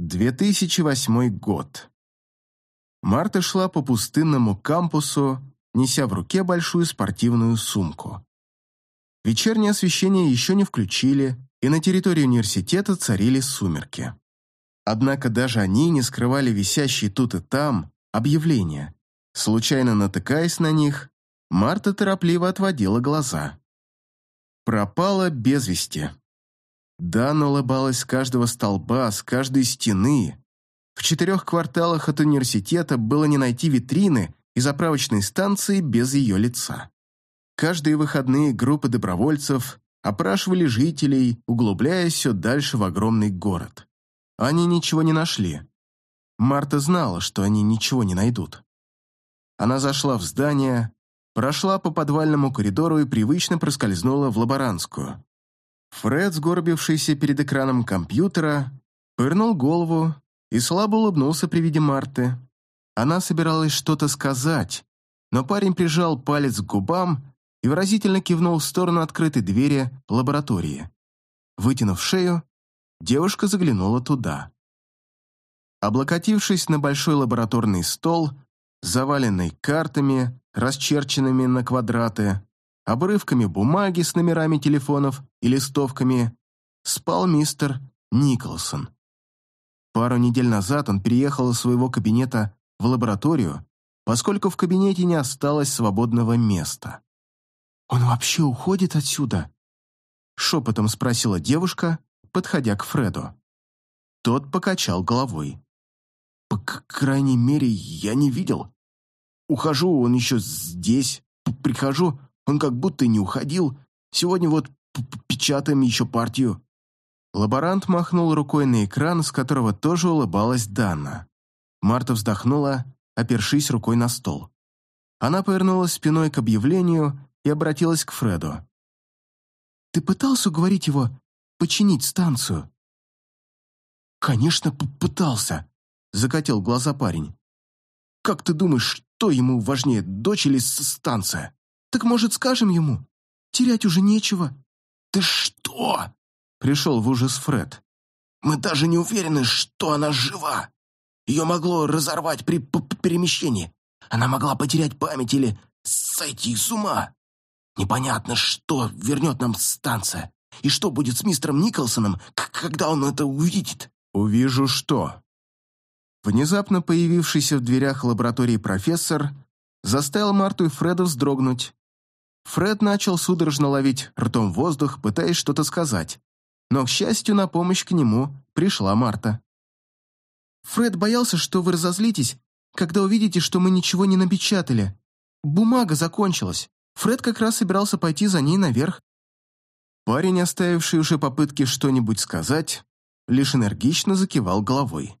2008 год. Марта шла по пустынному кампусу, неся в руке большую спортивную сумку. Вечернее освещение еще не включили, и на территории университета царили сумерки. Однако даже они не скрывали висящие тут и там объявления. Случайно натыкаясь на них, Марта торопливо отводила глаза. Пропала без вести. Дана улыбалась с каждого столба, с каждой стены. В четырех кварталах от университета было не найти витрины и заправочной станции без ее лица. Каждые выходные группы добровольцев опрашивали жителей, углубляясь все дальше в огромный город. Они ничего не нашли. Марта знала, что они ничего не найдут. Она зашла в здание, прошла по подвальному коридору и привычно проскользнула в лаборантскую. Фред, сгорбившийся перед экраном компьютера, пырнул голову и слабо улыбнулся при виде Марты. Она собиралась что-то сказать, но парень прижал палец к губам и выразительно кивнул в сторону открытой двери лаборатории. Вытянув шею, девушка заглянула туда. Облокотившись на большой лабораторный стол, заваленный картами, расчерченными на квадраты, обрывками бумаги с номерами телефонов и листовками, спал мистер Николсон. Пару недель назад он переехал из своего кабинета в лабораторию, поскольку в кабинете не осталось свободного места. «Он вообще уходит отсюда?» Шепотом спросила девушка, подходя к Фреду. Тот покачал головой. «По крайней мере, я не видел. Ухожу, он еще здесь. Прихожу, он как будто не уходил. Сегодня вот печатаем еще партию». Лаборант махнул рукой на экран, с которого тоже улыбалась Дана. Марта вздохнула, опершись рукой на стол. Она повернулась спиной к объявлению и обратилась к Фреду. «Ты пытался уговорить его починить станцию?» «Конечно, пытался», — закатил глаза парень. «Как ты думаешь, что ему важнее, дочь или станция?» Так, может, скажем ему? Терять уже нечего». «Ты что?» — пришел в ужас Фред. «Мы даже не уверены, что она жива. Ее могло разорвать при перемещении. Она могла потерять память или сойти с ума. Непонятно, что вернет нам станция. И что будет с мистером Николсоном, когда он это увидит?» «Увижу что». Внезапно появившийся в дверях лаборатории профессор заставил Марту и Фреда вздрогнуть. Фред начал судорожно ловить ртом воздух, пытаясь что-то сказать. Но, к счастью, на помощь к нему пришла Марта. «Фред боялся, что вы разозлитесь, когда увидите, что мы ничего не напечатали. Бумага закончилась. Фред как раз собирался пойти за ней наверх». Парень, оставивший уже попытки что-нибудь сказать, лишь энергично закивал головой.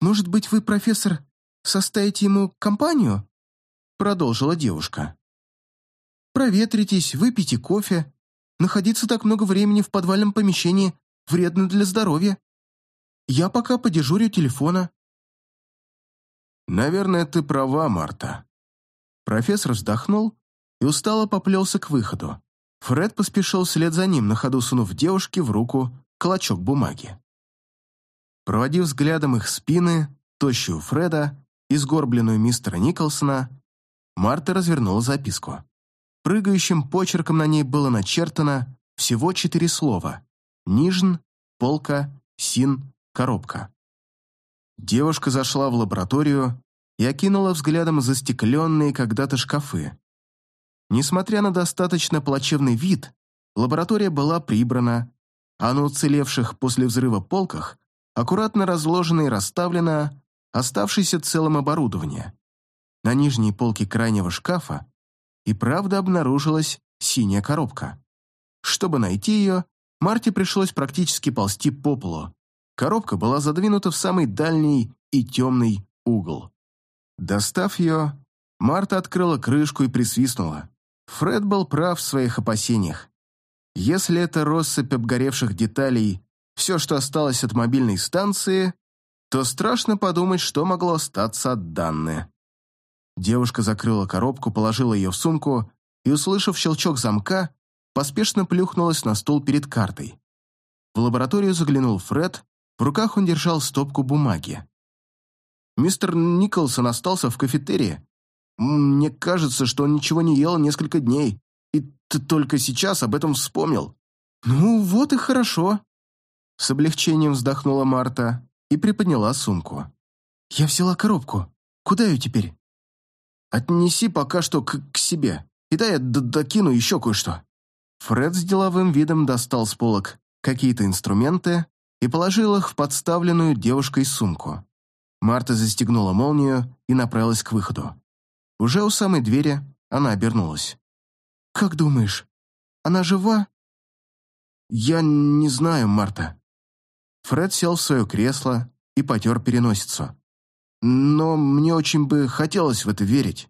«Может быть, вы, профессор, составите ему компанию?» Продолжила девушка. Проветритесь, выпейте кофе. Находиться так много времени в подвальном помещении вредно для здоровья. Я пока подежурю телефона». «Наверное, ты права, Марта». Профессор вздохнул и устало поплелся к выходу. Фред поспешил вслед за ним, на ходу сунув девушке в руку клочок бумаги. Проводив взглядом их спины, тощую Фреда и сгорбленную мистера Николсона, Марта развернула записку. Прыгающим почерком на ней было начертано всего четыре слова «Нижн», «Полка», «Син», «Коробка». Девушка зашла в лабораторию и окинула взглядом застекленные когда-то шкафы. Несмотря на достаточно плачевный вид, лаборатория была прибрана, а на уцелевших после взрыва полках аккуратно разложено и расставлено оставшееся целым оборудование. На нижней полке крайнего шкафа и правда обнаружилась синяя коробка. Чтобы найти ее, Марте пришлось практически ползти по полу. Коробка была задвинута в самый дальний и темный угол. Достав ее, Марта открыла крышку и присвистнула. Фред был прав в своих опасениях. Если это россыпь обгоревших деталей все, что осталось от мобильной станции, то страшно подумать, что могло остаться от Данны. Девушка закрыла коробку, положила ее в сумку и, услышав щелчок замка, поспешно плюхнулась на стол перед картой. В лабораторию заглянул Фред В руках он держал стопку бумаги. «Мистер Николсон остался в кафетерии. Мне кажется, что он ничего не ел несколько дней, и ты только сейчас об этом вспомнил». «Ну, вот и хорошо», — с облегчением вздохнула Марта и приподняла сумку. «Я взяла коробку. Куда ее теперь?» «Отнеси пока что к, к себе, и дай я докину еще кое-что». Фред с деловым видом достал с полок какие-то инструменты и положил их в подставленную девушкой сумку. Марта застегнула молнию и направилась к выходу. Уже у самой двери она обернулась. «Как думаешь, она жива?» «Я не знаю, Марта». Фред сел в свое кресло и потер переносицу. «Но мне очень бы хотелось в это верить».